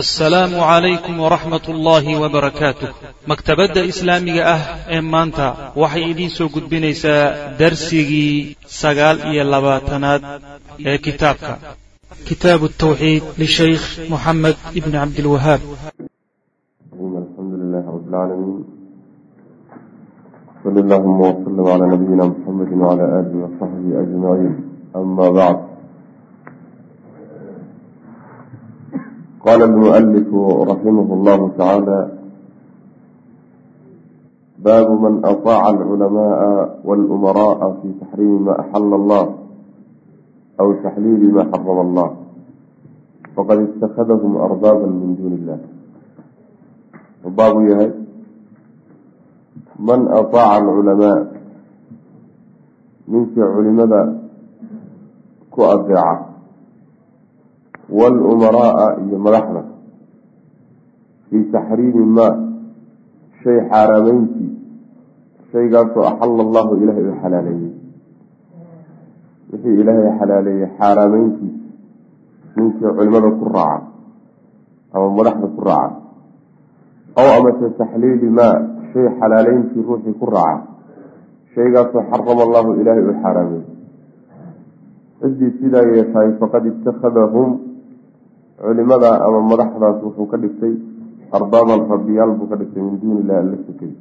assalaamu calaykum waraxmat ullaahi wabarakaatuh maktabadda islaamiga ah ee maanta waxay idiin soo gudbinaysaa darsigii sagaal iyo labaatanaad ee kitaabka. Kitaabu tawxiid lishaykh moxamed ibni cabdilwahaab ama bacd قال المؤلف رحمه الله تعالى باب من أطاع العلماء والأمراء في تحريم ما أحل الله أو تحليل ما حرم الله فqad اتخذهم أربابا من دون الله baab u yahay man العلماء من culimada ku adeeca wاlumaraaa iyo madaxda fii taxriimi maa shay xaaraameyntii shaygaasoo axala allahu ilaahay u xalaaleeyey wixii ilaahay xalaaleeyey xaaraameyntiisa ninkii culimada ku raaca ama madaxda ku raaca aw amase taxliili maa shay xalaaleyntii ruuxii ku raaca shaygaasoo xarama allahu ilaahay u xaaraameeyey ciddii sidaa yeeshaay faqad ittakhadahum culimada ama madaxdaas wuxuu ka dhigtay arbaaban rabbiyaal buu ka dhigtay min duuni illahi alla sokay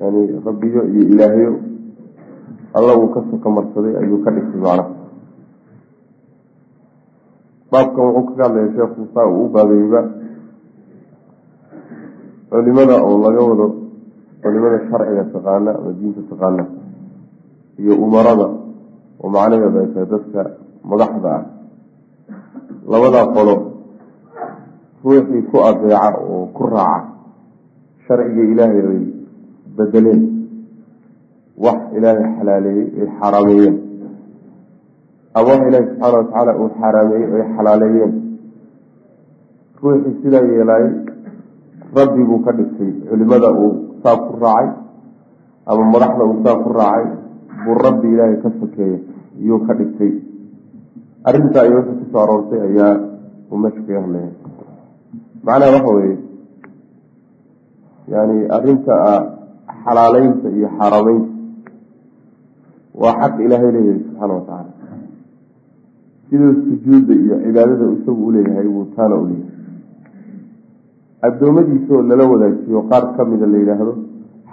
yani rabbiyo iyo ilaahyo alla uu ka soka marsaday ayuu ka dhigtay macnaha. Baabkan wuxuu kaga hadlaya sheekhu saa uu u baabeeyba culimada oo laga wado culimada sharciga taqaana ama diinta taqaana iyo umarada oo macnaheedu ay tahay dadka madaxda ah labadaa qolo ruuxii ku adeeca oo ku raaca sharciga ilaahay ay bedeleen wax ilaahay xalaaleeyey ay xaaraameeyeen ama wax ilaahi subxaana watacaala uu xaaraameeyey ay xalaaleeyeen. Ruuxii sidaa yeelaayay rabbi buu ka dhigtay culimada uu saa ku raacay ama madaxda uu saa ku raacay buu rabbi ilaahay ka sokeeyey iyuu ka dhigtay arrinta ay wixii ku soo aroortay ayaa uu meesha kaga hadlaya macnaha waxa weeye yani arrinta xalaaleynta iyo xaarameynta waa xaq ilaahay leeyahay subxaana watacaala siduu sujuudda iyo cibaadada isagu uleeyahay buu taana uleeyahay addoommadiisaoo lala wadaajiyo qaar kamida la yidhaahdo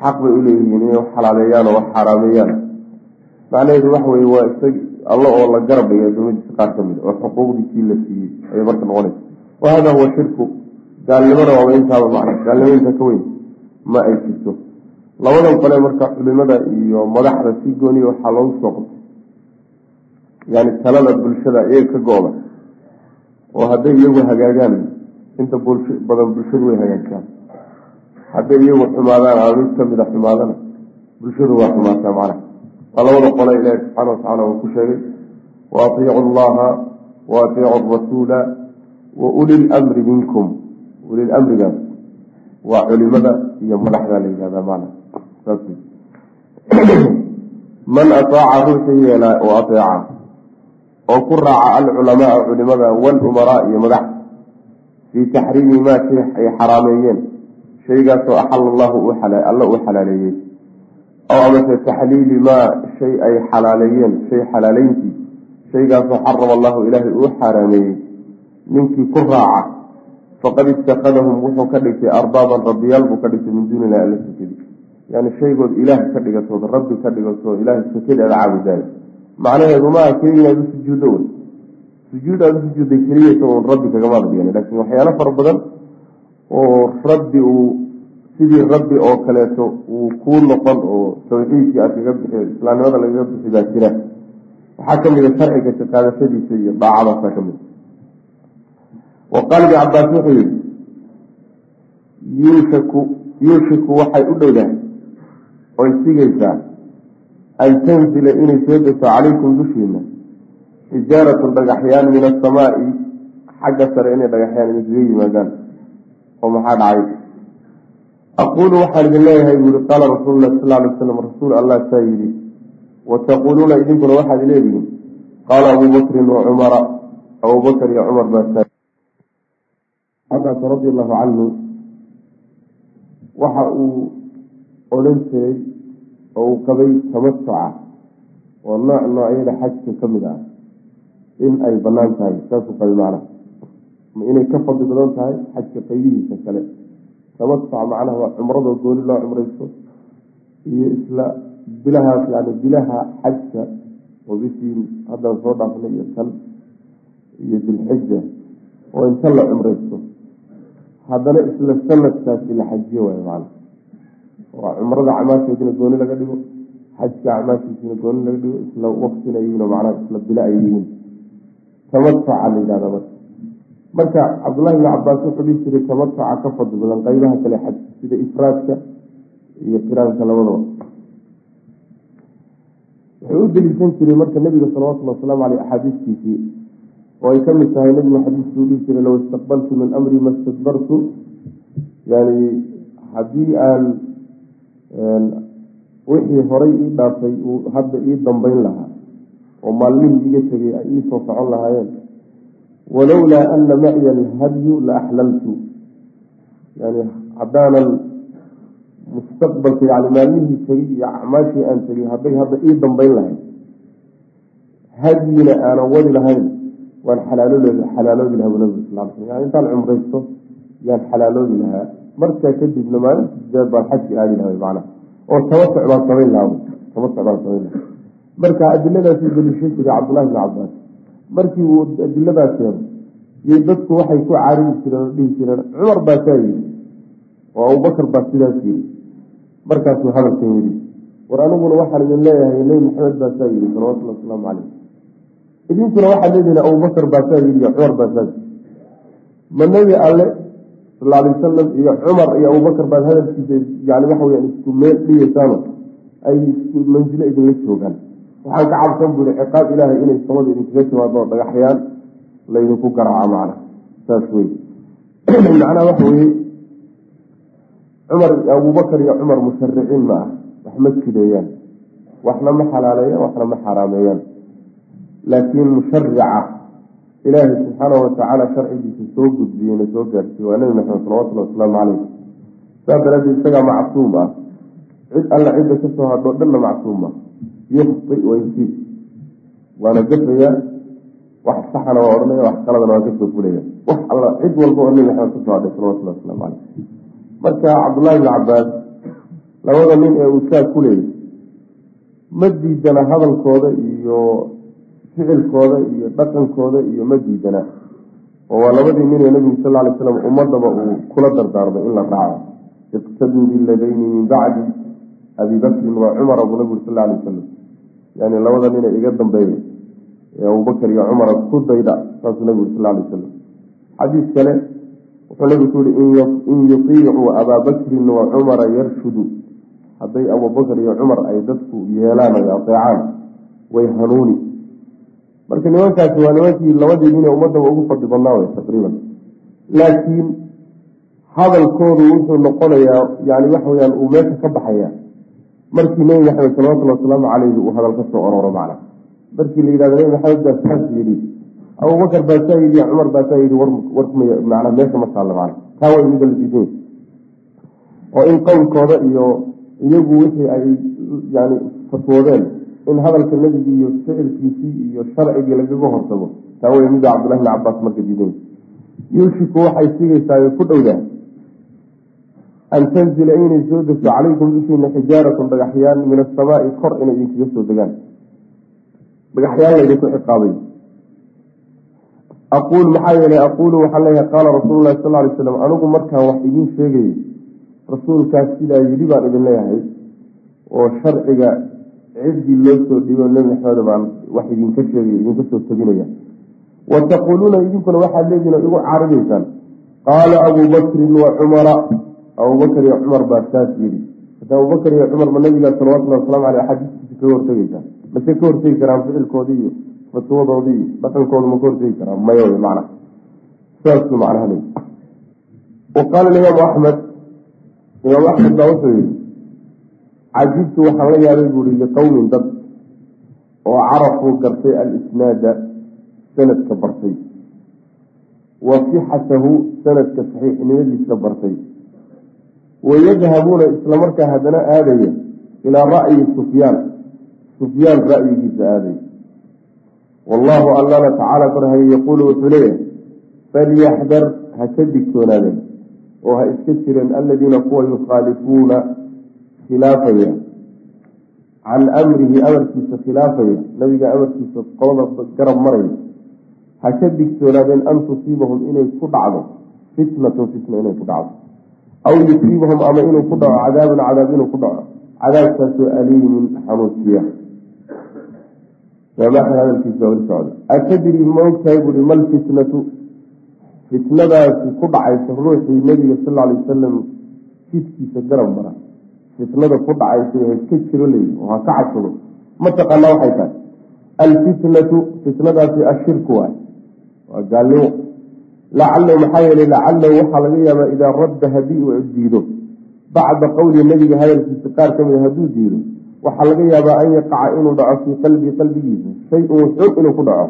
xaq bay uleeyihiin inay wax xalaaleeyaan oo wax xaaraameeyaan macnaheedu waxa weye waa alla oo la garab dhigay adoomadiisa qaar ka mid oo xuquuqdiisii la siiyey ayay marka noqonaysa. Wa hada huwa shirku. Gaalnimada waaba intaaba macna gaalnimo inta ka weyn ma ay jirto. Labadan qole marka culimada iyo madaxda si gooniya waxaa loogu soo qabtay. Yani talada bulshada iyaga ka go-da oo hadday iyagu hagaagaan. Inta badan bulshadu way hagaajaan hadday iyagu xumaadaan ama mid kamida xumaadana bulshadu waa xumaataa macnaha waa labada qole ilaahi subxaana watacala uu ku sheegay wa atiicu allaha wa atiicu rasuula wa uli lmri minkum. Ulilamrigaas waa culimada iyo madaxda la yihahdaa maana. Man ataaca ruuxii yeelaa oo ateeca oo ku raaca alculamaaa culimada walumaraa iyo madaxda fii taxriimi maa shay ay xaraameeyeen shaygaasoo axala allahu alla uu xalaaleeyey aw amase taxliili maa shay ay xalaaleeyeen shay xalaaleyntii. Shaygaasoo xarama allahu ilaahay uu xaaraameeyey ninkii ku raaca faqad itakadahum wuxuu ka dhigtay arbaaban rabbiyaal buu ka dhigtay min duuni illahi alla sakadi yani shaygood ilaah ka dhigatood rabbi ka dhigatoo ilaahay sakadi aada caabudaayo macnaheedu maaha keliya inaad u wey. Sujuud aada u sujuudday keliyasa un rabbi kagamaada dhigan laakiin waxyaalo fara badan oo rabbi uu sidii rabbi oo kaleeto uu kuu noqon oo tawxiidkii aad kaga bixi islaamnimada lagaga bixi baa jira. Waxaa ka mid a sharciga ka qaadashadiisa iyo daacadaasaa ka mid wa qaala ibn cabaas wuxuu yihi yuushaku yuushiku waxay u dhowdahay oy sigaysaa an tanzila inay soo degto calaykum dushiina xijaaratun dhagaxyaan min asamaai xagga sare inay dhagaxyaan idinkaga yimaadaan. Oo maxaa dhacay aquulu waxaan idin leeyahay buuri qaala rasuulu lah sal alay waslam rasuul allah saa yidhi wataquuluuna idinkuna waxaad leedihiin qaala abuu bakrin wa cumara abubakr iyo cumar baa radi allahu canhu waxa uu odhan jiray oo uu qabay tamasuca oo nooc noocyada xajka ka mid ah in ay bannaan tahay saasuu qabay macnaha inay ka fadli badan tahay xajka qaybihiisa kale tamasuca macnaha waa cumradoo gooni loo cumraysto iyo isla bilahaas yani bilaha xajka oo bishii haddaan soo dhaafnay iyo tan iyo dilxija oo inta la cumraysto. Haddana isla sanadkaasi la xajiyo waay macna. Waa cumrada camaasheedina gooni laga dhigo xajka acmaashiisina gooni laga dhigo isla waktina yihiin oo macnaha isla bilo ay yihiin tamatuca la yidhahda marka marka cabdullahi bni cabaas wuxuu dhihi jiray tamatuca ka fadli badan qaybaha kale xaj sida ifraadka iyo qiraanka labadaba. Wuxuu u deliishan jiray marka nabiga salawatullhi wasalaamu aleyh axaadiistiisii oo ay ka mid tahay nabigu xadiiskuu dhihi jiray low istaqbaltu min amri ma stadbartu yani haddii aan wixii horay ii dhaafay uu hadda ii dambeyn lahaa oo maalmihii iga tegay ay ii soo socon lahaayeen walowlaa ana maciya alhadyu la axlaltu yani haddaanan mustaqbalka yani maalmihii tegay iyo acmaashii aan tegay hadday hadda ii dambeyn lahayd hadyina aanan wadi lahayn waan xalaaloodi lahaa bu nabig sal sl yani intaan cumraysto yaan xalaaloodi lahaa markaa kadibna maalinta sideed baan xajki aadi laha macnaha oo tamasuc baan samayn lahaa tamasuc baan samayn lahaa marka adiladaasuu daliishan jiray cabdullahi bni cabaas markii uu adiladaa keeno iyo dadku waxay ku caaridi jireen oo dhihi jireen cumar baa saa yidhi. Oo abubakar baa sidaas yidhi. Markaasuu hadalkan yidhi. War aniguna waxaan idin leeyahay nebi maxamed baa saa yidhi salawatullhi wasalaamu caleyh idinkuna waxaad leedihin abubakar baa saa yidhi iyo cumar baa saa yidhi. Ma nebi alle sal alay wasalam iyo cumar iyo abubakar baad hadalkiisa yani waxa weya isku meel dhigaysaano ay isku manzilo idinla joogaan waxaan ka cabsan buri ciqaab ilaahay inay samada idinkaga timaado oo dhagaxyaan laydinku garaaca macna saas wey macnaha waxa weye cumar abubakar iyo cumar mushariciin ma ah. Wax ma jideeyaan waxna ma xalaaleeyaan waxna ma xaraameeyaan. Laakiin musharica ilaahay subxaanahu watacaala sharcigiisa soo gudbiyeyna soo gaarsiiye waa nebi maxamed salawatullhi wasalaamu caleyh saas daraadeed isagaa macsuum ah. Cid alla cidda ka soo hadhoo dhanna macsuum ah yukhti waysiid waana gafayaa wax saxana waa odhanaya wax qaladana waa ka soo fulaya wax alla cid walba oo nebi maxamed ka soo hadhay salawatullahi wasalaamu caleyh marka cabdullahi bni cabaas labada nin ee uu saa ku leeyay ma diidana hadalkooda iyo ficilkooda iyo dhaqankooda iyo ma diidana oo waa labadii nin ee nabigu sal lay slam ummadaba uu kula dardaarmay in la raaco. Iqtaduu biladayni min bacdi abi bakrin wa cumara buu nabigu sal lay wasalam yani labada nin ee iga dambeeya ee abubakar iyo cumara ku dayda saasuu nabigu sal lay wasalam xadiis kale wuxuu nabigu ku yihi in yutiicuu abaa bakrin wa cumara yarshudu. Hadday abubakar iyo cumar ay dadku yeelaan ay adeecaan way hanuuni. Marka nimankaasi waa nimankii labadii nin ee ummadaba ugu fadli badnaa wey taqriiban. Laakiin hadalkoodu wuxuu noqonayaa yani waxa weyaan uu meesha ka baxaya markii nebi maxamed salawatullhi wasalaamu caleyhi uu hadal ka soo ororo macna. Markii la yidhahdo nebi maxamed baa saas yidhi. Abubakar baa saa yidhi cumar baa saa yidhi warmana meesha ma taalla macna. Taa way mida la oo in qowlkooda iyo iyagu wixii ay yani fatwoodeen in hadalka nebigi iyo ficilkiisii iyo sharcigii lagaga hortago taa wey mida cabdullahi bni cabaas marka diiday yuushiku waxay sigaysaa ku dhowdaa an tanzila inay soo degto calaykum dushiina xijaaratun dhagaxyaan min asamaai kor inay idinkaga soo degaan dhagaxyaan laydinku ciqaabay aquul maxaa yeelay aquulu waxaan leeyahay qaala rasuulu lahi sal lay slam anigu markaan wax idiin sheegayay rasuulkaas sidaa yidhi baan idin leeyahay oo sharciga ciddii loo soo dhiibo nebi maxamed baan wax idinka sheegaya idinka soo teginaya wa taquuluuna idinkuna waxaad leedihin oo igu caaridaysaan qaala abuu bakrin wa cumara abubakar iyo cumar baa saas yidhi hada abubakar iyo cumar ma nabigaa salawatullahi waslamu aleyh axaadiistiisa kaga hortegeysaa mase ka hortegi karaan ficilkoodii iyo fatwadoodii iyo dhaqankooda ma ka hortegi karaan? Maya wy macna. Saasuu macnaha le wa qaala imaamu axmed imaam axmed baa wuxuu yihi cajibtu waxaan la yaabay buuri liqowmin dad oo carafuu gartay alisnaada sanadka bartay. Wa sixatahu sanadka saxiixnimadiisa bartay wayadhabuuna islamarkaa haddana aadaya ilaa ra'yi sufyaan sufyaan ra'yigiisa aadaya wallahu allana tacaala korhaye yaquulu wuxuu leeyahay falyaxdar ha ka digtoonaadeen oo ha iska jireen aladiina kuwa yukhaalifuuna khilaafaya can amrihi amarkiisa khilaafaya nabiga amarkiisa qolada garab maraya ha ka digtoonaadeen an tusiibahum inay ku dhacdo fitnatun fitna inay ku dhacdo aw yusiibahum ama inuu ku dhaco cadaabun cadaab inuu ku dhaco cadaabkaasoo aliimin xanuujiya hadalkiisa wali ma buui mal fitnatu fitnadaasi ku dhacaysa ruuxii nabiga sal alay wasalam jidkiisa garab mara fitnada ku dhacaysa ha iska jiro leeyi oo ha ka cabsado mataqaanaa waxay tahay alfitnatu fitnadaasi ashirku waay waa gaalnimo lacalahu maxaa yeelay lacalahu waxaa laga yaabaa idaa radda haddii uu diido bacda qowli nabiga hadalkiisa qaar ka mida hadduu diido waxaa laga yaabaa an yaqaca inuu dhaco fii qalbii qalbigiisa shay-un inuu ku dhaco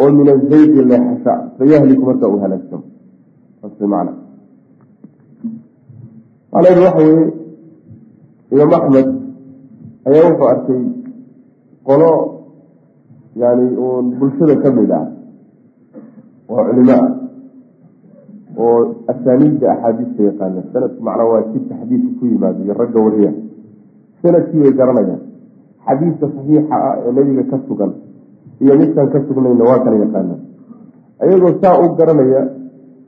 oo min azaydi leexasha fayahliku markaa uu halaagsamo waxa weye imaam axmed ayaa wuxuu arkay qolo yani uun bulshada ka mid ah oo culimo ah oo asaaniidda axaadiista yaqaana sanadku macnaa waa jidka xadiidka ku yimaado iyo ragga wariya. Sanadkii way garanayaan. Xadiidka saxiixa ah ee nebiga ka sugan iyo midkaan ka sugnayna waa kala yaqaanaan ayagoo saa u garanaya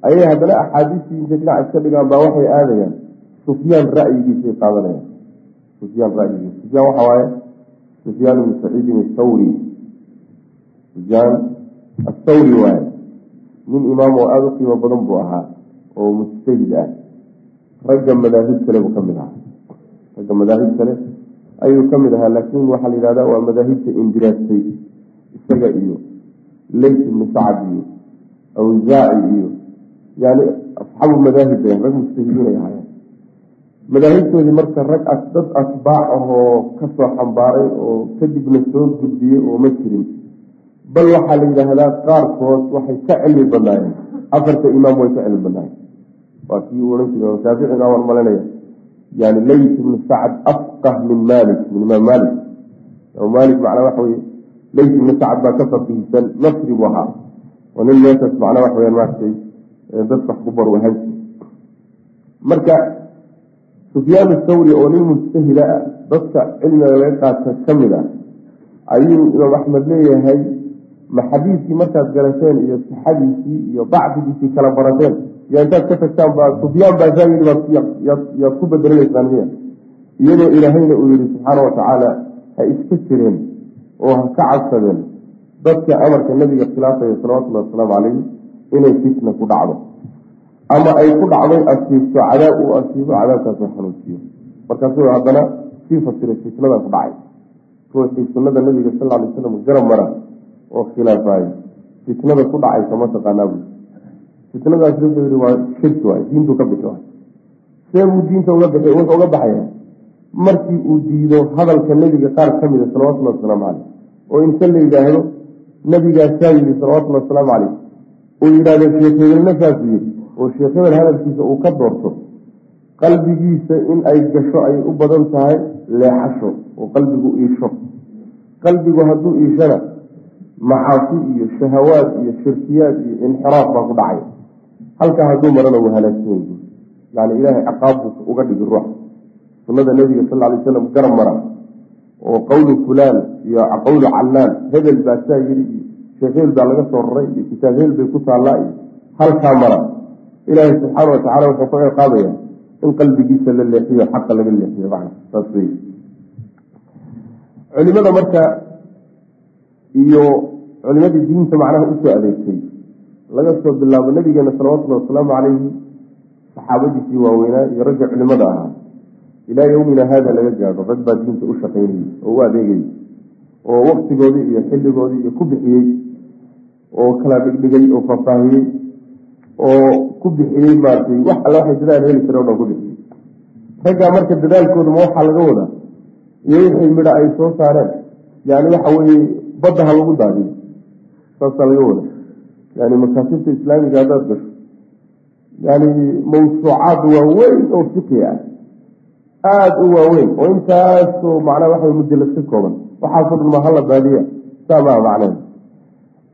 ayay haddana axaadiistii intay dhinac iska dhigaan baa waxay aadayaan. Sufyaan ra'yigiisay qaadanayaan. Sufyaan ra'yigiisa sufyaan waxa waaye? Sufyaan ibnu saciidin athawri sufyaan athawri waaye nin imaam oo aada u qiimo badan buu ahaa oo mujtahid ah. Ragga madaahib kale buu ka ahaa. Ragga madaahib kale ayuu ka mid ahaa laakiin waxaa la yidhahdaa waa madaahibta indiraastay isaga iyo leyt ibnu sacad iyo awsaaci iyo yani asxaabu madaahib bay rag mujtahidiinay ahaayeen. Madaahibtoodii marka rag dad atbaac ahoo ka soo xambaaray oo kadibna soo gudbiyey oo ma jirin bal waxaa la yidhaahdaa qaarkood waxay ka cilmi badnaayeen. Afarta imaam way ka cilmi badnaayeen. Waa kii ohan jira shaaficiga waan malanaya yani leyt ibnu sacad afqah min malik min imaam malik malik macnaa waxa weye leyt ibnu sacad baa ka faqihisan nasri buu ahaa. Oo nin meeshaas macnaa waxa weyaan maaragtay dadka wax ku bar ahaan marka sufyaan thawri oo nin mujtahida ah dadka cilmiga laga qaata ka mid ah ayuu imaam axmed leeyahay ma xadiiskii markaad garateen iyo sixadiisii iyo bacdigiisii kala barateen yo intaad ka tagtaan sufyaan baa yaad ku bedelanaysaan miya. Iyadoo ilaahayna uu yihi subxaana watacaala ha iska jireen oo ha ka cabsadeen dadka amarka nabiga khilaafaya salawatullahi wasalaamu calayh inay fitna ku dhacdo. Ama ay ku dhacday asiibto cadaab uu asiibo cadaabkaasoo xanuujiyo markaasuu haddana sii fasiray fitnadan ku dhacay. Ruuxii sunnada nabiga sal alay slam garab mara oo khilaafayo fitnada ku dhacaysa mataqaanaa bu fitnadaas wuxuu yihi waa shirki waay diintu ka bixi waay. See buu diinta uga bixi wuxuu uga baxaya. Markii uu diido hadalka nebiga qaar ka mida salawatullahi wasalaamu caleyh oo inta la yidhaahdo nabigaasaa yidhi salawatullahi wasalaamu caleyh uu yidhahdo sheekh hebelna saasuu oo sheekh hadalkiisa uu ka doorto qalbigiisa in ay gasho ay u badan tahay leexasho oo qalbigu iisho. Qalbigu hadduu iishana macaasi iyo shahawaad iyo shirkiyaad iyo inxiraaf baa ku dhacay. Halkaa hadduu marana wuu halaagsan yani ilaahay ciqaab buu uga dhigi ruux. Sunada nebiga sal lay slam garab mara. Oo qowlu fulaan iyo qowlu callaan hebel baa saa yiri iyo sheekh baa laga soo raray iyo kitaab hebel bay ku taallaa iyo halkaa mara. Ilaahay subxaana watacala wuxuu ku ciqaabaya in qalbigiisa la leexiyo xaqa laga leexiyo culimada marka iyo culimadii diinta macnaha u soo adeegtay. Laga soo bilaabo nabigeena salawatullahi wasalaamu calayhi saxaabadiisii waaweynaa iyo ragga culimada ahaa. Ilaa yowmina haada laga gaadho rag baa diinta u shaqaynayey oo u adeegayay oo waktigoodii iyo xilligoodii iyo ku bixiyey oo kala dhigdhigay oo faahfaahiyey oo ku bixiyey maaragtay wax alle waxay dadaal heli kare o dhan ku bixiyey. Raggaa marka dadaalkooda ma waxaa laga wadaa? Iyo wixii midha ay soo saareen. Yani waxa weeye badda ha lagu daadiyo saasaa laga wada yani makaatibta islaamiga haddaad gasho. Yani mawsuucaad waaweyn oo fiqi ah. Aada u waaweyn. Oo intaasoo macnaa waxa mujalad ka kooban. Waxaasoo dhan ma hala baadiya. Saa maa macneed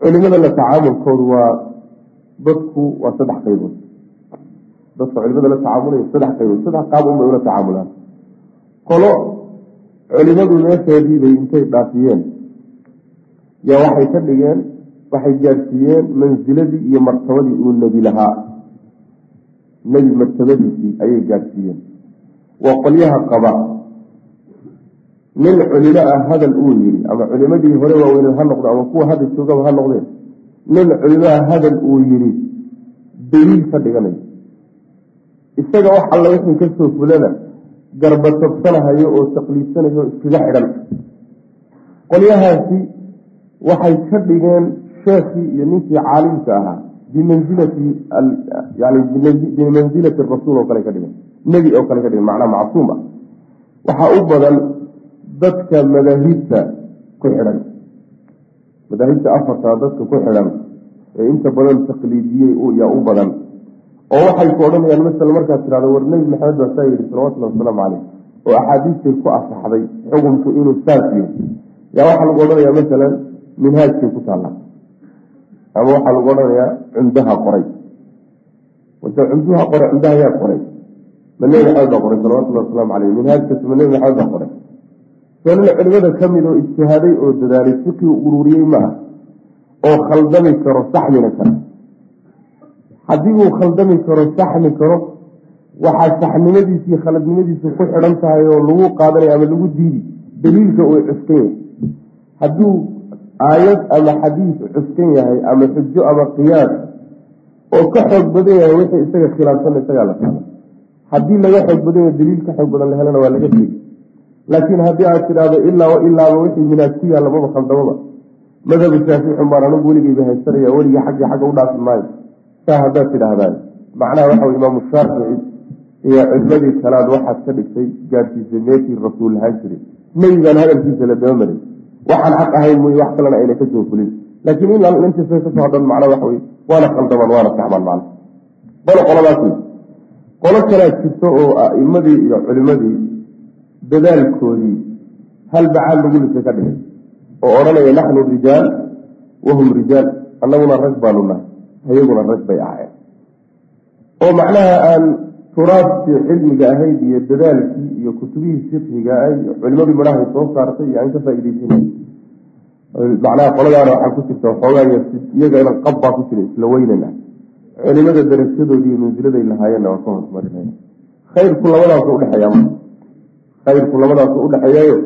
culimada la tacaamulkoodu waa dadku waa saddex qaybood. Dadka culimada la tacaamulaya saddex qaybood. Saddex qaab unbay ula tacaamulaan. Qolo culimadu meesheedii bay intay dhaafiyeen. Yaa waxay ka dhigeen waxay gaadhsiiyeen mansiladii iyo martabadii uu nebi lahaa. Nebi martabadiisii ayay gaadhsiiyeen waa qolyaha qaba. Nin culimo ah hadal uu yidhi ama culimadii hore waaweyned ha noqdo ama kuwa hadda joogaba ha noqdeen. Nin culimo ah hadal uu yidhi daliil ka dhiganayo isaga wax alla wixii ka soo fulana garbatabsanahayo oo taqliidsanayo iskaga xidhan. Qolyahaasi waxay ka dhigeen sheekhii iyo ninkii caalimka ahaa bimansilati rasuul oo kale ka dhigan nebi oo kale ka dhigan macnaa macsuum ah. Waxaa u badan dadka madaahibta ku xidhan. Madaahibta afartaa dadka ku xidhan ee inta badan taqliidiyey yaa u badan. Oo waxay ku odhanayaan masala markaad tirahdo war nebi maxamed baa saa yidhi salawatullahi wasalaamu caleyh oo axaadiistay ku asaxday xukunku inuu saas yihi yaa waxaa lagu odhanayaa masalan minhaajkay ku taalla ama waxaa lagu odhanayaa cumdaha qoray. Wase cumduha qoray cumdaha yaa qoray. Ma nebi maxamed baa qoray salawatullahi wasalaamu caleyh minhaajkas ma maxamed baa qoray. Soo nin culimada ka mid oo ijtihaaday oo dadaalay fiqi ururiyey ma ah oo khaldami karo saxmina kara haddii uu khaldami karo saxmi karo waxaa saxnimadiisi iyo khaladnimadiisu ku xidhan tahay oo lagu qaadanaya ama lagu diidi daliilka uu cuskan yahay hadduu aayad ama xadiis cuskan yahay ama xujo ama qiyaas oo ka xoog badan yahay wixii isaga khilaafsan isagaa la qaada haddii laga xoog badan yahay daliil ka xoog badan la helana waa laga tegi laakiin haddii aad tidhaahdo ilaa ilaaba wixii minaad ku yaalla maba khaldamaba madhabu shaaficin baan anigu weligeyba haysanaya weligii xaggii xagga u dhaafi maayo. Saa haddaad tidhaahdaan. Macnaha waxa wey imaamu shaafici iyo culimadii kalaad waxaad ka dhigtay gaadhsiisay meeshii rasuul lahaan jiray. Nebigaan hadalkiisa la daba maray waxaan xaq ahayn mooye wax kalena ayna ka soo fulin. Laakiin in intiisa ka soo hadhan macnaa waxa wey waana khaldamaan waana saxmaan macna qolo qoladaas wey qolo kalaad jirto oo a'imadii iyo culimadii dadaalkoodii hal bacaal lagu lisa ka dhigay. Oo odhanaya naxnu rijaal wahum rijaal annaguna rag baanu nahay ayaguna rag bay ahaayeen. Oo macnaha aan turaabtii cilmiga ahayd iyo dadaalkii iyo kutubihii fiqhiga ah culimadii madhahay soo saartay iyo aan ka faa'iideysanay macnaha qoladaana waxaa ku jirta waxoogaa iyagana qab baa ku jira isla weynan ah culimada darajadoodii iyo mansiladay lahaayeenna waa ka hoosmarinaya khayrku labadaasu udhexeeya khayrku labadaasu udhexeeyayo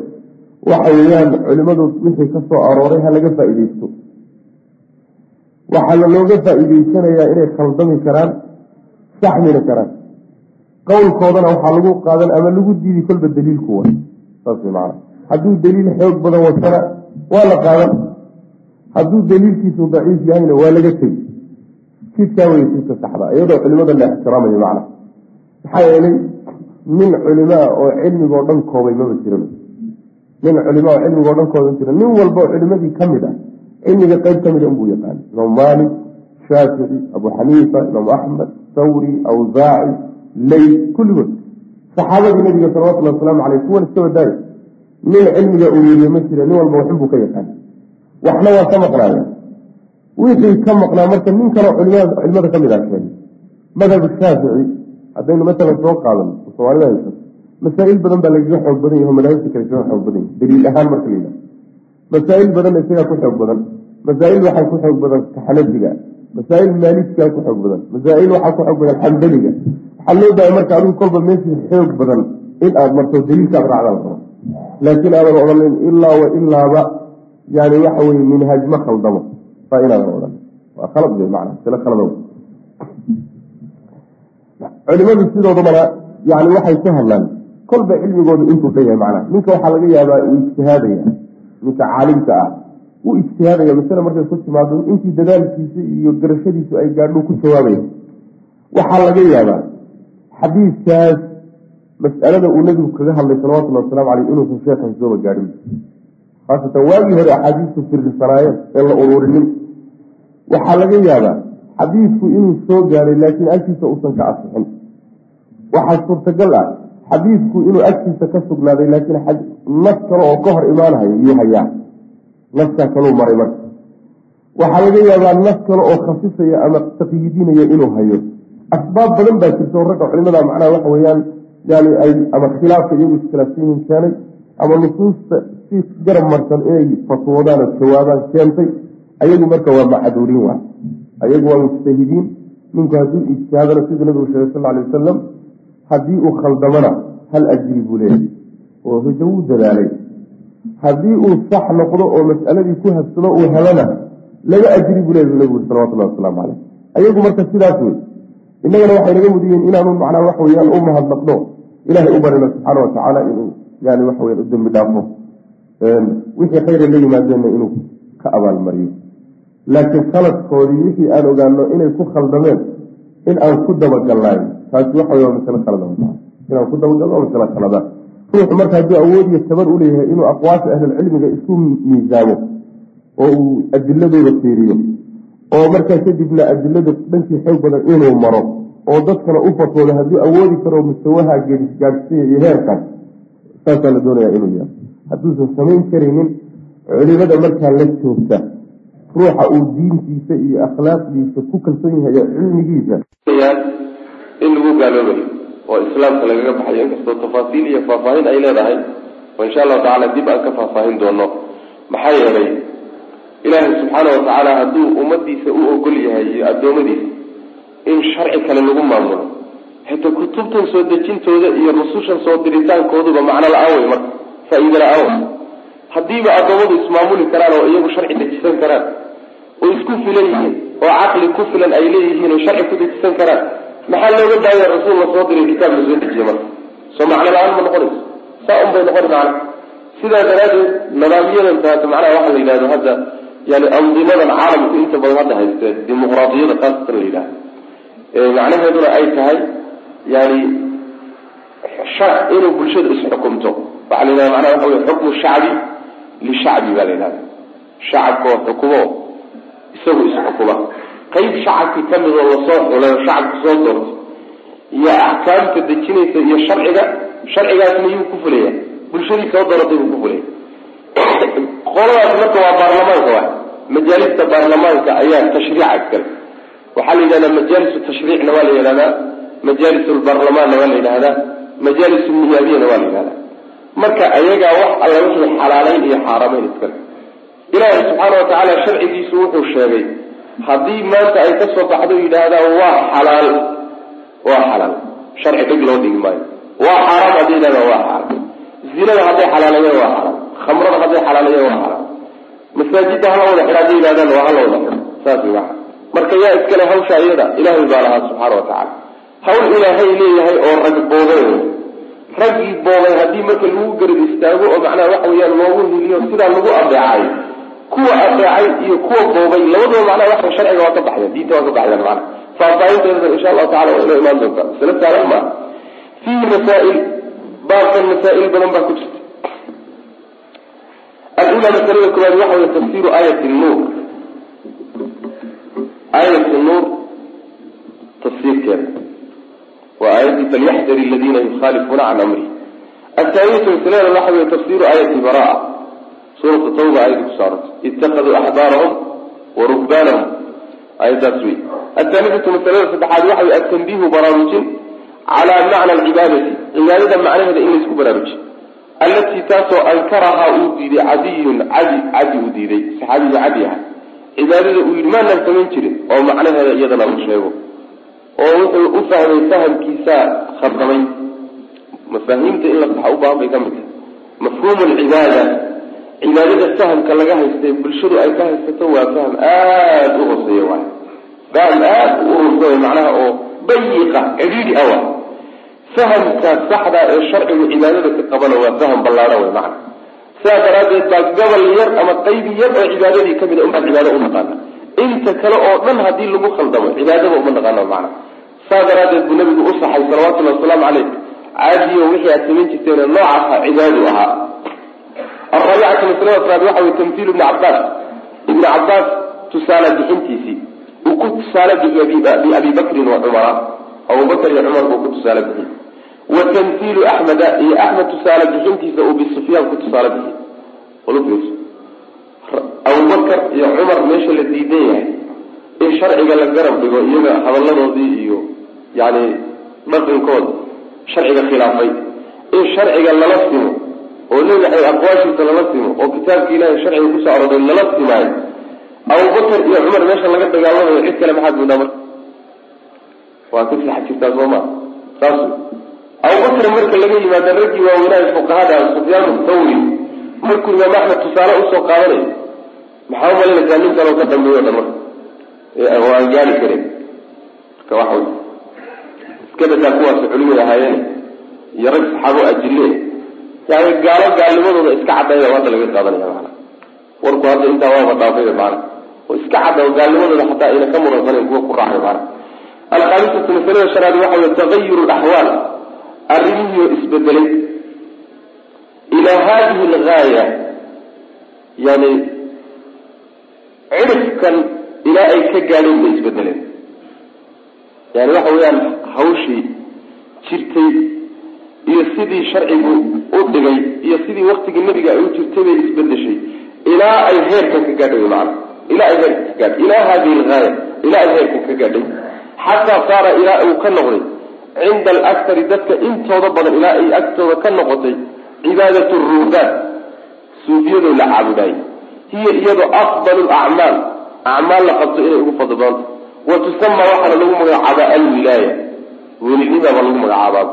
waxa weeyaan culimadu wixii ka soo arooray ha laga faa'iideysto waxaana looga faa'iideysanayaa inay khaldami karaan saxmina karaan. Qowlkoodana waxaa lagu qaadan ama lagu diidi kolba daliilku wa saas man hadduu daliil xoog badan watana waa la qaadan. Hadduu daliilkiisu daciif yahayna waa laga tegi jidkaa wey jidka saxda iyadoo culimada la ixtiraamayo macna. Maxaa yeelay nin culimaa oo cilmigoo dhan koobay maba jiran nin culima oo cilmigoo dhan kooban jira nin walba oo culimadii ka mid ah cilmiga qeyb ka mida unbuu yaqaana imaam maalik shaafici abu xaniifa imaam axmed thawri awsaaci ley kulligood. Saxaabadii nabiga salawatullhi wasalaamu caleyh kuwan iska wadaayo nin cilmiga ururiye ma jira nin walba waxunbuu ka yaqaana waxna waa ka maqnaaya wixii ka maqnaa marka nin kaleo culimada ka mid ah madhab shaafici haddaynu masalan soo qaadano soomaalida haysato masaa-il badan baa lagaga xoog badan yaho madaahibta kale kaga xoog badan yahy daliil ahaan marka la yidhaha masaa-il badanna isagaa ku xoog badan. Masaa-il waxaa ku xoog badan xanafiga masaa-il maalikigaa ku xoog badan. Masaa-il waxaa ku xoog badan xambaliga. Waxaa loo daaya marka adigu kolba meeshii xoog badan in aad marto daliilkaad raacdaan rabo laakiin aadan odhanin ilaa wa ilaaba yani waxa weye minhaaj ma khaldamo. Saa inaadan odhan waa khalad wey macnaa sila khalado culimadu sidoodabana yani waxay ku hadlaan. Kolba cilmigoodu intuu dhan yahay macnaha ninka waxaa laga yaabaa uu ijtihaadaya. Ninka caalimka ah uu ijtihaadaya masale markay ku timaado intii dadaalkiisa iyo garashadiisu ay gaadho ku jawaabaya waxaa laga yaabaa xadiidkaas mas'alada uu nebigu kaga hadlay salawatullhi waslamu caleyh inuusan sheekhan sooba gaadhin. Khaasatan waagii hore axaadiistu firdhisanaayeen een la ururinin waxaa laga yaabaa xadiidku inuu soo gaaray laakiin agtiisa uusan ka asixin. Waxaa suurtagal ah xadiidku inuu agtiisa ka sugnaaday laakiin nas kale oo ka hor imaanahayo yuu hayaa. Naskaa kaluu maray marka. Waxaa laga yaabaa nas kale oo khasisaya ama taqyiidinaya inuu hayo. Asbaab badan baa jirta oo ragga culimada macnaha waxa weeyaan yani ay ama khilaafka iyagu iskhilaafsan keenay ama nusuusta si garab marsan inay fatwoodaan oo jawaabaan keentay ayagu marka waa macduuriin waay ayagu waa mujtahidiin ninku hadduu ijtihaadana siduu nabigu sheegay sal alay wasalam haddii uu khaldamana hal ajri buu leeyahy oo wuu dadaalay haddii uu sax noqdo oo mas'aladii ku habsado uu helana laba ajri buu leeyahy nabigu salawatullahi wasalaamu caleyh ayagu marka sidaas wey innagana waxay naga mudiyiin inaanu macnaa wax weyaan u mahadnaqno ilahay u barino subxaana watacaala inuu yani waxa weyan u dembi dhaafo. Wixii khayra la yimaadeenna inuu ka abaalmariyo. Laakiin khaladkoodii wixii aan ogaano inay ku khaldameen in aan ku dabagalnayn taasi waxa waa masale khalada inaan ku dabagalno waa masale khaladaan ruuxu marka hadduu awood iyo tabar u leeyahay inuu aqwaasha ahlulcilmiga isku miisaamo oo uu adiladooda fiiriyo oo markaa kadibna adilada dhankii xoog badan inuu maro oo dadkana u fatwoodo hadduu awoodi karo mustawaha gaadhsiya iyo heerkaas saasaa la doonaya inuu yahay. Hadduusan samayn karaynin culimada markaa la joogta ruuxa uu diintiisa iyo akhlaaqdiisa ku kalsoon yahay oo cilmigiisa. In lagu gaaloobayo oo islaamka lagaga baxayo inkastoo tafaasiil iyo faahfaahin ay leedahay oo insha allahu tacala dib aan ka faahfaahin doono. Maxaa yeelay ilaahay subxaana watacaala hadduu ummadiisa u ogol yahay iyo addoommadiisa in sharci kale lagu maamulo. Xitaa kutubtan soo dejintooda iyo rusushan soo diritaankooduba macno la'aan wey marka faa-iide la'aan wey haddiiba addoommadu ismaamuli karaan oo iyagu sharci dejisan karaan oo isku filan yihiin oo caqli ku filan ay leeyihiin oo sharci ku dejisan karaan maxaa looga daaya rasuul la soo diray kitaab la soo dejiye marka? Soo macno la'aan ma noqonayso. Saa un bay noqon macna sidaa daraadeed nidaamyadan taata macnaha waxa la yidhahdo hadda yani andimadan caalamku inta badan hadda hayste dimuqraadiyada khaasatan la yidhahdo macnaheeduna ay tahay yani inuu bulshada isxukumto waxaa la yidhahda macnaha waxa wey xukmu shacbi lishacbi baa la yidhahda shacabka oo xukumo isagu isxukuma qayb shacabkii ka mid oo la soo xulay oo shacabku soo doortay iyo axkaamta dejinaysa iyo sharciga sharcigaasna yuu ku fulaya bulshadii soo dooratay buu ku fulaya qoladaas marka waa baarlamaanka wa majaalista baarlamaanka ayaa tashriica iskale waxaa la yidhahdaa majaalisu tashriicna waa la yidhahdaa majaalis lbarlamaanna waa la yidhahdaa majaalis niyaabiyana waa la yidhahdaa. Marka ayagaa wax alla wixii xalaaleyn iyo xaarameyn iskale ilaahi subxaana watacaala sharcigiisu wuxuu sheegay haddii maanta ay ka soo baxdo yidhaahdaan waa xalaal waa xalaal. Sharci dheg loo dhigi maayo. Waa xaaraam hadday yidhahdaan waa xaaraam. Zinada hadday xalaaleeyaan waa xaraam khamrada hadday xalaaleeyaan waa xaraam masaajidda hala wada xidha hadday yidhahdaan waa hala wada xidho saas marka yaa iskale hawsha iyada ilaahay baa lahaa subxaana watacaala hawl ilaahay leeyahay oo rag boobay. Raggii boobay haddii marka lagu garab istaago oo macnaha waxa weeyaan loogu hiliyo sidaa lagu adeecay. Kuwa adeecay iyo kuwa boobay labadaba macnaha waxa sharciga waa ka baxyan diinta waa ka baxyan macna faahfaahinteeda insha allahu tacala waa inoo imaan doontaa. Masale saalan maa fiihi masaa'il baabkan masaa'il badan baa ku jirta. Alula masalada koowaad waxa wey tafsiru aayat nuur aayat nuur tafsiirkeeda waa aayadii falyaxdar aladiina yukhaalifuuna can amri athaaniyatu masalada waxa wey tafsiru aayati baraa suuratu tawba aayadii ku saarantay itakaduu axbaarahum wa ruhbaanahum aayaddaas wey athaaniyatu masalada saddexaad waxa wey atanbiihu baraarujin calaa macna alcibaadati cibaadada macnaheeda in laysku baraarujiy allatii taasoo ankarahaa uu diiday cadiyun cadi cadi uu diiday saxaabiga cadi aha cibaadada uu yidhi maanaan samayn jirin oo macnaheeda iyadana uu sheego. Oo wuxuu u fahmay fahamkiisaa khaldamay mafaahiimta in la saxa u bay ka mid tahay mafhuumu alcibaada cibaadada fahamka laga haysta bulshadu ay ka haysato waa faham aada u hooseeya waay faham aada u urursa macnaha oo bayiqa cidhiidhi awa fahamka saxda ee sharcigu cibaadada ka qabana waa faham ballaadhan wey macna sidaa daraaddeed baa gobol yar ama qayb yar oo cibaadadii ka mid a unbaan cibaado u naqaana. Inta kale oo dhan haddii lagu khaldamo cibaadaba uma naqaano macna. Saa daraaddeed buu nabigu u saxay wasalaamu caleyh caadiyo wixii aad samayn jirteen noocaasa cibaadu ahaa. Alraabicatu masalada afraad waxa wey tamhiilu ibni cabbaas. Ibni cabbaas tusaale bixintiisii uu ku tusaale bixiyo biabi bakrin wa cumara. Abubakr iyo cumar buu ku tusaale bixiyey wa tamhiilu axmeda iyo axmed tusaale bixintiisa uu bisufyaan ku tusaale bixiyey. Abubakar iyo cumar meesha la diidan yahay. In sharciga la garab dhigo iyaga hadalladoodii iyo yani dhaqankooda sharciga khilaafay. In sharciga lala simo oo nebi aqwaashiisa lala simo oo kitaabka ilahay sharciga ku soo arooray lala simaayo abubakar iyo cumar meesha laga dagaalamayo cid kale maxaad moodaa marka? Waa ka sixad jirtaa soo maa saas abubakar marka laga yimaada raggii waaweynaaha fuqahada sufyaan thawri markuu imaam axmed tusaale u soo qaadanayo maxaa umalinaysaa nin kaloo ka dambeeyo dhan oo aan gaari karin. Marka waxa iska badaa kuwaasi culimay ahaayeen iyo rag saxaabo ajille yani gaalo gaalnimadooda iska cadayda hadda laga qaadanaya maana warku hadda intaa waaba dhaafay maana oo iska cadda gaalnimadooda xataa ayna ka muransaneyn kuwa ku raacay maana alkhaamisatu masalada shanaad waxa wey tagayuru laxwaal arrimihii isbedelay. Ilaa hadihi algaaya yani cirifkan ilaa ay ka gaadheen bay isbedeleen. Yani waxa weeyaan hawshii jirtay iyo sidii sharcigu u dhigay iyo sidii waktigii nabiga ay u jirtay bay isbedeshay. Ilaa ay heerkan ka gaadhay macana ilaa ay heerkan ka gaadhay. Ilaa hadihi algaaya ilaa ay heerkan ka gaadhay. Xataa saara ilaa uu ka noqday cinda alaktari dadka intooda badan ilaa ay agtooda ka noqotay cibaadat ruhbaan suufiyadoo la caabudaayay. Hiya iyadoo afdal acmaal acmaal la qabto inay ugu fadli badanta wa tusama waxaana lagu magacaabaa alwilaaya. Welinimaba lagu magacaabaa.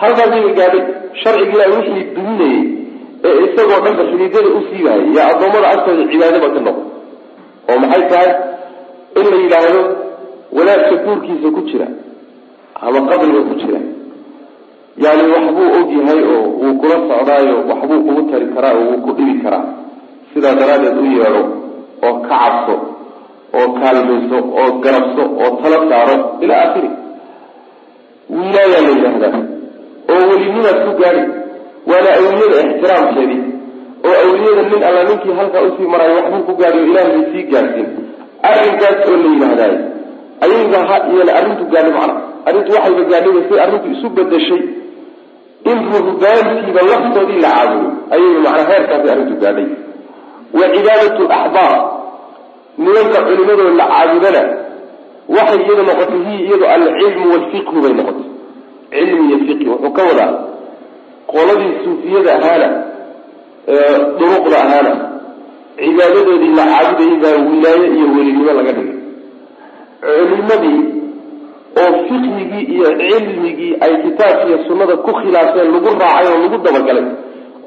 Halkaasayba gaadhay sharcigiila wixii duminayay ee isagoo dhanba xidhiidyada u siibahayay yaa addoommada agtooda cibaadaba ka noqo oo maxay tahay? In la yidhaahdo wanaagka guurkiisa ku jira ama qabriga ku jira yani waxbuu og yahay oo wuu kula socdaayo waxbuu kugu tari karaa oo wuu ku dhibi karaa. Sidaa daraaddeed u yeedho oo ka cabso oo kaalmayso oo garabso oo tala saaro ilaa akhiri. Wilaayaa la yidhaahdaa oo welinimaad ku gaadhi waana awliyada ixtiraamkeedii oo awliyada nin alla ninkii halkaa u sii maraayo waxbuu ku gaadhi oo ilaahay sii gaadhsiin arrinkaas oo la yidhaahdaay ayaga ha iyana arrintu gaadhi macna arrintu waxayba gaadhay say arrintu isu bedeshay in ruhbaantiiba laftoodii la caabudo. Ayayba macnaa heerkaasi arrintu gaadhay. Wa cibaadatu axbaar nimanka culimadoo la caabudana waxay iyada noqotay hiya iyado alcilmu walfiqhu bay noqotay. Cilmi iyo fiqhi wuxuu ka wadaa qoladii suufiyada ahaana duruqda ahaana cibaadadoodii la caabudayay baa wilaaye iyo welinimo laga dhigay. Culimadii oo fiqhigii iyo cilmigii ay kitaabka iyo sunnada ku khilaafeen lagu raacay oo lagu dabagalay.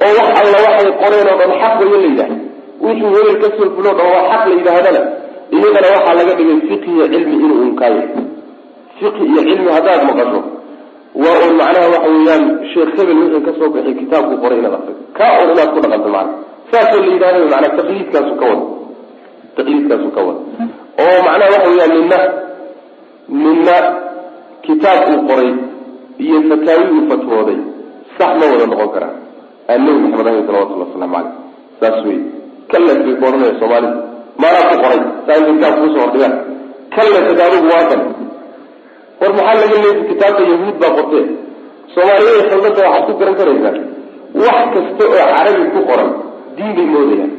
oo wax alla waxay qoreen oo dhan xaq wayo la yidhaah wixii hebel ka soo fulo dhan waa xaq la yidhaahdana iyadana waxaa laga dhigay fiqhi iyo cilmi inuu unkaayo fiqhi iyo cilmi haddaad maqasho. waa un macnaha waxa weeyaan sheekh hebel wixii ka soo bixay kitaabku qoray inaad akrido kaa un inaad ku dhaqanto macana saasoo la yidhahda manaa taqliidkaasu ka wada taqliidkaasu ka wada oo macnaha waxa weeyaan ninna ninna kitaab uu qoray iyo fataawi uu fatwooday sax ma wada noqon karaa aan nebi maxamed ahayn salawatulli waslamu caleyh saas wey kallet bay ku odhanaya soomaalida maanaa ku qoray saa in kitaab kuusoo hordhigaan kalleted adigu waa kan war maxaa laga leefi kitaabka yahuud baa qortee soomaaliyada xildada waxaad ku garan karaysaa. Wax kasta oo carabi ku qoran diin bay moodayaan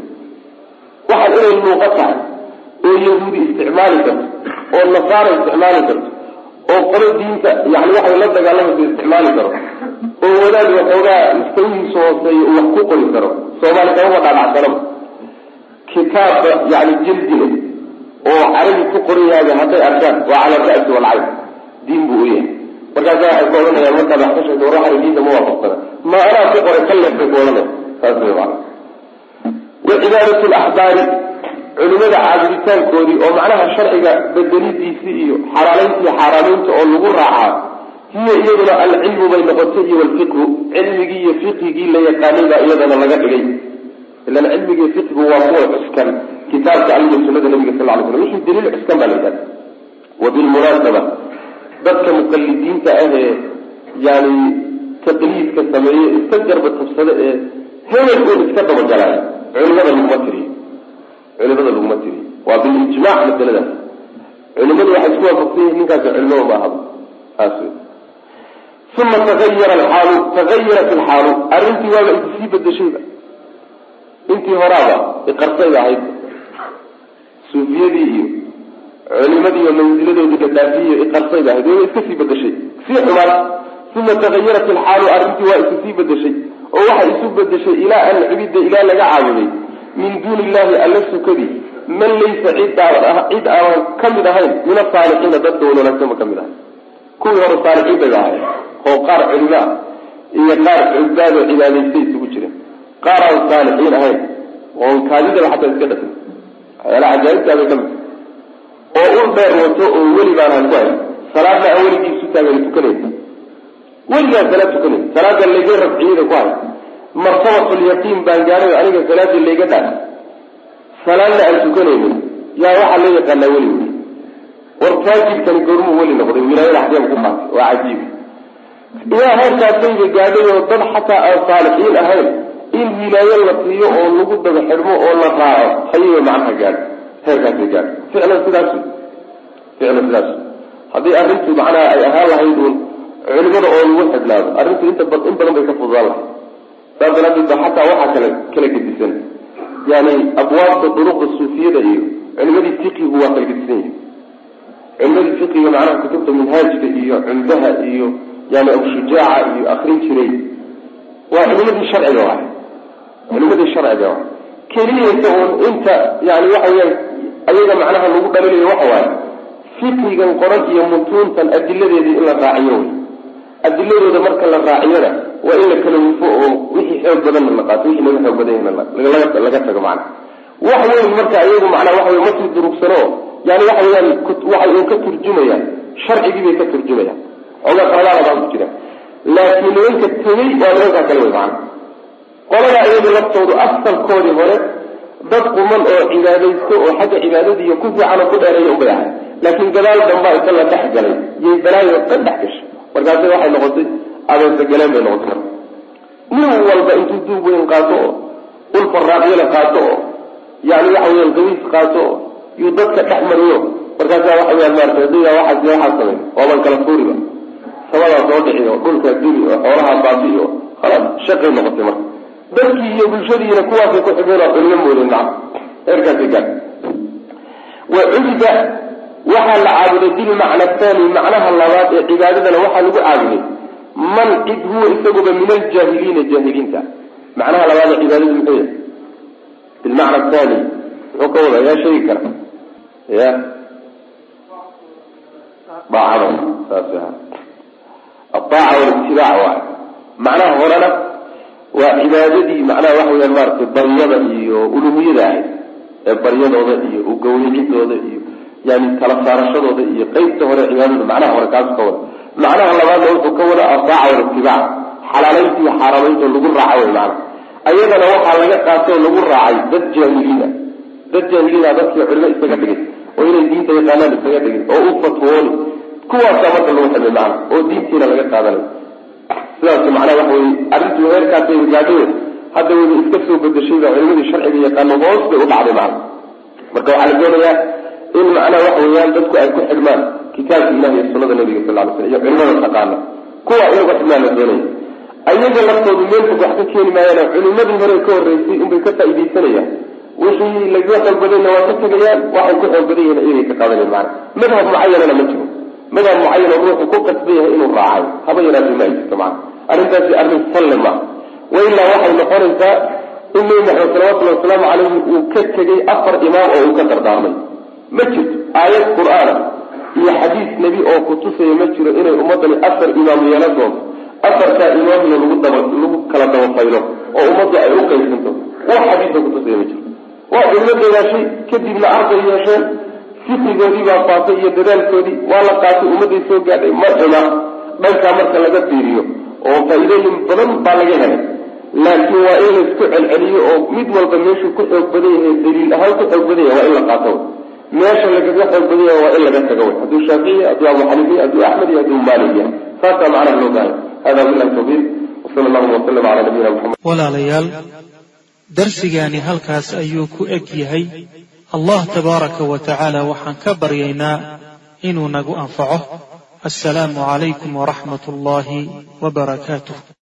waxaan inay luuqa tahay oo yahuudi isticmaali karto oo nasaara isticmaali karto oo qolo diinta yani waxay la dagaalamaysa isticmaali karo oo wadaad waxoogaa mustawihiisa hooseeya uu wax ku qori karo soomaali kamaba dhaadhacsanaba kitaabka yani jildile oo carabi ku qoran yahay hadday arkaan waa cala ra'si walcayn diin buu u yahay. Markaasa waxay ku odhanayaan markaad wax ka diinta ma waafaqsana ma anaa ku qoray kallex bay ku saas wa cibaadatu laxbaari culimada caabuditaankoodii oo macnaha sharciga bedelidiisii iyo xalaalayntii xaaraamaynta oo lagu raacaa hiya iyaduna alcilmu bay noqotay iyo walfiqhu. Cilmigii iyo fiqhigii la yaqaanay baa iyadana laga dhigay. Ilan cilmigii fiqhigu waa kuwa cuskan kitaabka alla iyo sunada nabiga sal ly slam wixii daliil cuskan baa la yidhahda wa dadka muqalidiinta ah ee yani taqliidka sameeye iska garba tabsada ee hebel uun iska dabagalaayo culimada laguma tiriyo culimada laguma tiriyo waa bilijmac masaladaas culimadu waxay isku waafaqsan yihiin ninkaasi culimo ma ahaba saas wey uma tagayara alxaalu. Tagayarat alxaalu. Arrintii waaba isii bedeshayba intii horaaba iqarsayba ahayd. Suufiyadii iyo culimadii iyo mansiladoodii la dhaafiyiyo iqarsayba ahayd. Wayba iska sii bedeshay sii xumaad uma tagayarat alxaalu. Arrintii waa isu sii bedeshay oo waxay isu bedeshay ilaa an cibida ilaa laga caabuday min duuni illahi alla sukadii man laysa cid cid aan ka mid ahayn min asaalixiina dadka wanaagsanba ka mid ahay. Kuwii hore saalixiin bay ahay oo qaar culimo ah iyo qaar cubaado cibaadaystay isugu jireen qaar aan saalixiin ahayn oon kaadidaba xataa iska dhafin waxyaalaha cajaa'ibtaa bay ka mid. Oo ul dheer wato oo weli baanaan ku hayn salaadna aan weligiisu taagan tukanaysa weligaan salaad tukanay salaada layga rafciyada ku hay martabatulyaqiin baan gaaray aniga salaadii layga dhaaf salaadna aan tukanaynin yaa waxaa loo yaqaanaa weli. Wey war faajirkani goormuu weli noqday. Wilaayada xageem ku qaatay waa cajiib. Ilaa heerkaasayba gaadhay oo dad xataa aan saalixiin ahayn in wilaayo la siiyo oo lagu daba xidhmo oo la raaco. Hayaba macnaha gaadho heerkaasay gaadho ficlan sidaas ficlan sidaas haddii arrintu macnaha ay ahaan lahayd uun culimada oo lagu xidhnaado arrintu inta in badan bay ka fududaan lahay saas daraadeed ba xataa waxaa kala kala gedisan. Yani abwaabta duruqda suufiyada iyo culimadii fiqigu waa kala gedisan yihiin culimadii fiqiga macnaha kutubta minhaajka iyo cumdaha iyo yani abshujaaca iyo akrin jiray. Waa culimadii sharciga waay culimadii sharciga waay keliyaysa uun inta yani waxa weyaan ayaga macnaha lagu dhalinayo waxa waaye fiqigan qoran iyo mutuuntan adiladeedii in la raaciyo. Wey adiladooda marka la raaciyana waa in la kala wufo oo wixii xoog badanna la qaato wixii laga xoog badan laga tago macna. Wax weyn marka iyagu macnaa waxa wey markii durugsano yani waxa weyaan waxay un ka turjumayaan sharcigii bay ka turjumayaan xoogaa qaladaada baan ku jira. Laakiin nimanka tegey waa nimankaa kale wey macna. Qoladaa iyagu laftoodu asalkoodii hore dad quman oo cibaadaysto oo xagga cibaadadiiyo ku fiican ku dheereeya ubay ahay laakiin gadaal dambaa inta la dhex galay. Yay balaayo dhan dhex gashay. Markaasi waxay noqotay abeesagaleen bay marka nin walba intuu duub weyn qaato oo ul faraacyana qaato oo yani waxa weyan gawiis qaato oo yuu dadka dhex mariyo. Markaasa waxa weyaan maarata hadaya waxaas waxaa samay waaban kala fuuriba samadaa soo dhici oo dhulkaa duli oo xoolaha baabi oo khalaas shaqay noqotay marka. Dadkii iyo bulshadiina kuwaasay ku xigeen oo culmo moodeen heerkaasi gaar. Wa cubida waxaa la caabuday bilmacna thani macnaha labaad ee cibaadadana waxaa lagu caabuday man cid huwa isaguba min aljaahiliina jaahiliinta. Macnaha labaad cibaadadu muxuu yahay? Bilmacna thani muxuu ka wada yaa sheegi kara. Ya daacada. Saas aha adaaca walitibaac waay macnaha horena waa cibaadadii macnaha waxa weyaan maaragtay baryada iyo uluhiyada ahayd. Ee baryadooda iyo ugawricidooda iyo yani kala saarashadooda iyo qeybta hore cibaadada macnaha hore kaasu ka wada macnaha labaadna wuxuu ka wada adaaca walitibaac xalaalaynta iyo xaaraamaynta lagu raaca wey macna ayadana waxaa laga qaatay lagu raacay dad jaahiliin ah. Dad jaahiliina dadkii culimo isaga dhigay oo inay diinta yaqaanaan isaga dhigay oo u fatwooni kuwaasaa marka lagu xidmay macna oo diintiina laga qaadanay. Sidaas macnaha waxa weye arrintii heerkaasay gaadhay hadda wayba iska soo bedeshayba culimadii sharciga yaqaano hoos bay u dhacday macna marka waxaa la doonayaa in macnaha waxa weeyaan dadku ay ku xidhmaan kitaabka ilahi iyo sunada nabiga sal ly slam iyo culimada taqaana kuwa iyagu xidhmaan la doonaya ayaga laftoodu meel fog wax ka keeni maayaan culimadii hore ka horreysay unbay ka faaidaysanayaan wixii laga xoog waa ka tegayaan waxay ku xoog badan yihiin iyagay ka qaadanayan maana madhab mucayanana ma jiro. Madhab mucayan oo ruuxu ku qasban yahay inuu raacay. Haba yaraatay ma jirto macana arrintaasi arrin salle maaha wailaa waxay noqonaysaa in nebi maxamed salawatullhi wasalaamu calayhi uu ka tegay afar imaam oo uu ka dardaarmay ma jirto. Aayad qur'aana iyo xadiis nebi oo kutusaya ma jiro inay ummaddani afar imaam yeelan doonto afartaa imaamna lagu kala dabafaylo oo ummaddu ay u qaybsanto. Wax xadiisa kutusaya ma jiro. Waa culimo dadaashay kadibna arday yeesheen fikrigoodii baa faatay iyo dadaalkoodii waa la qaatay ummadday soo gaadhay ma xuma dhankaa marka laga fiiriyo oo faa-iidooyin badan baa laga helay. Laakiin waa in la isku celceliyo oo mid walba meeshuu ku xoog badan yahay daliil ahaan ku xoog badan yahay waa in la qaato meesha lagaga yahay waa in laga tago. Wy hadduu shaafici hadduu abu xaniifiya hadduu axmed iyo hadduu maalik saasaa macnaha loo baahay hada bilahi tawfiiq. Wasala allahuma wasalam cala nabiyina muxamed walaalayaal darsigaani halkaas ayuu ku eg yahay. Allah tabaaraka wa tacaala waxaan ka baryaynaa inuu nagu anfaco. Assalaamu calaykum waraxmat ullaahi wbarakaatuh